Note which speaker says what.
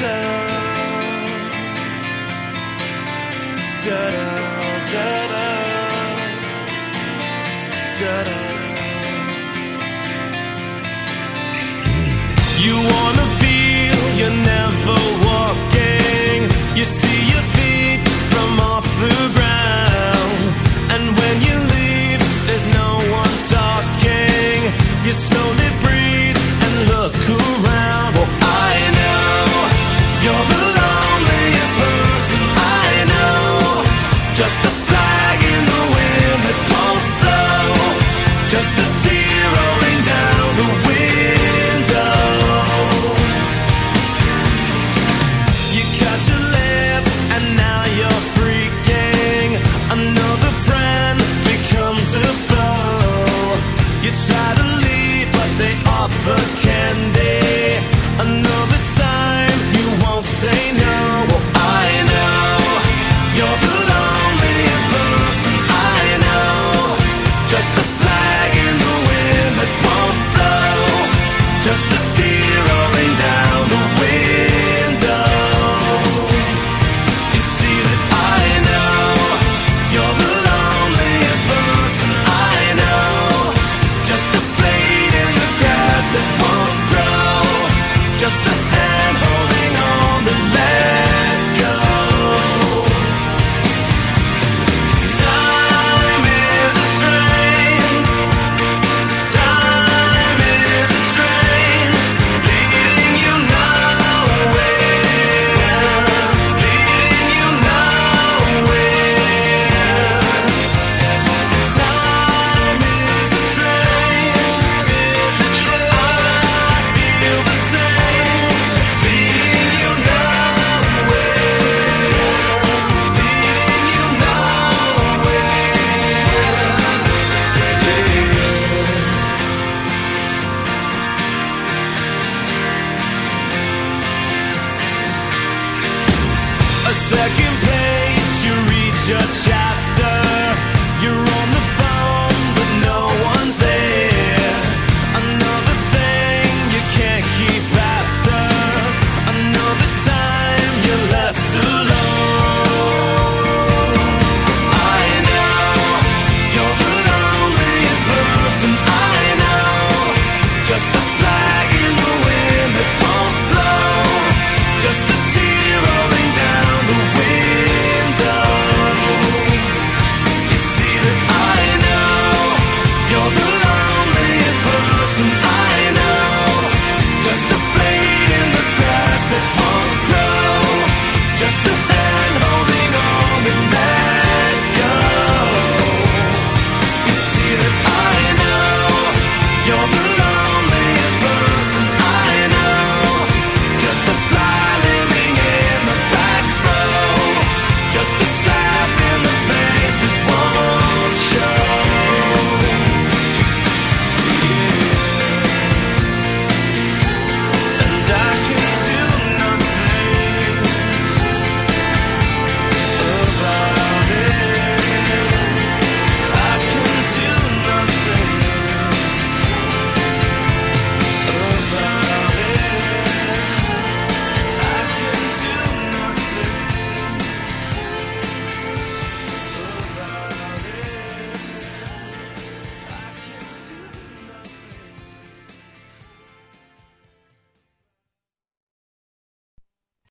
Speaker 1: You Just a flag in the wind that won't blow. Just a tear rolling down the window. You cut your lip and now you're freaking. Another friend becomes a foe. You try to leave, but they offer candy. Another second page, you read your child.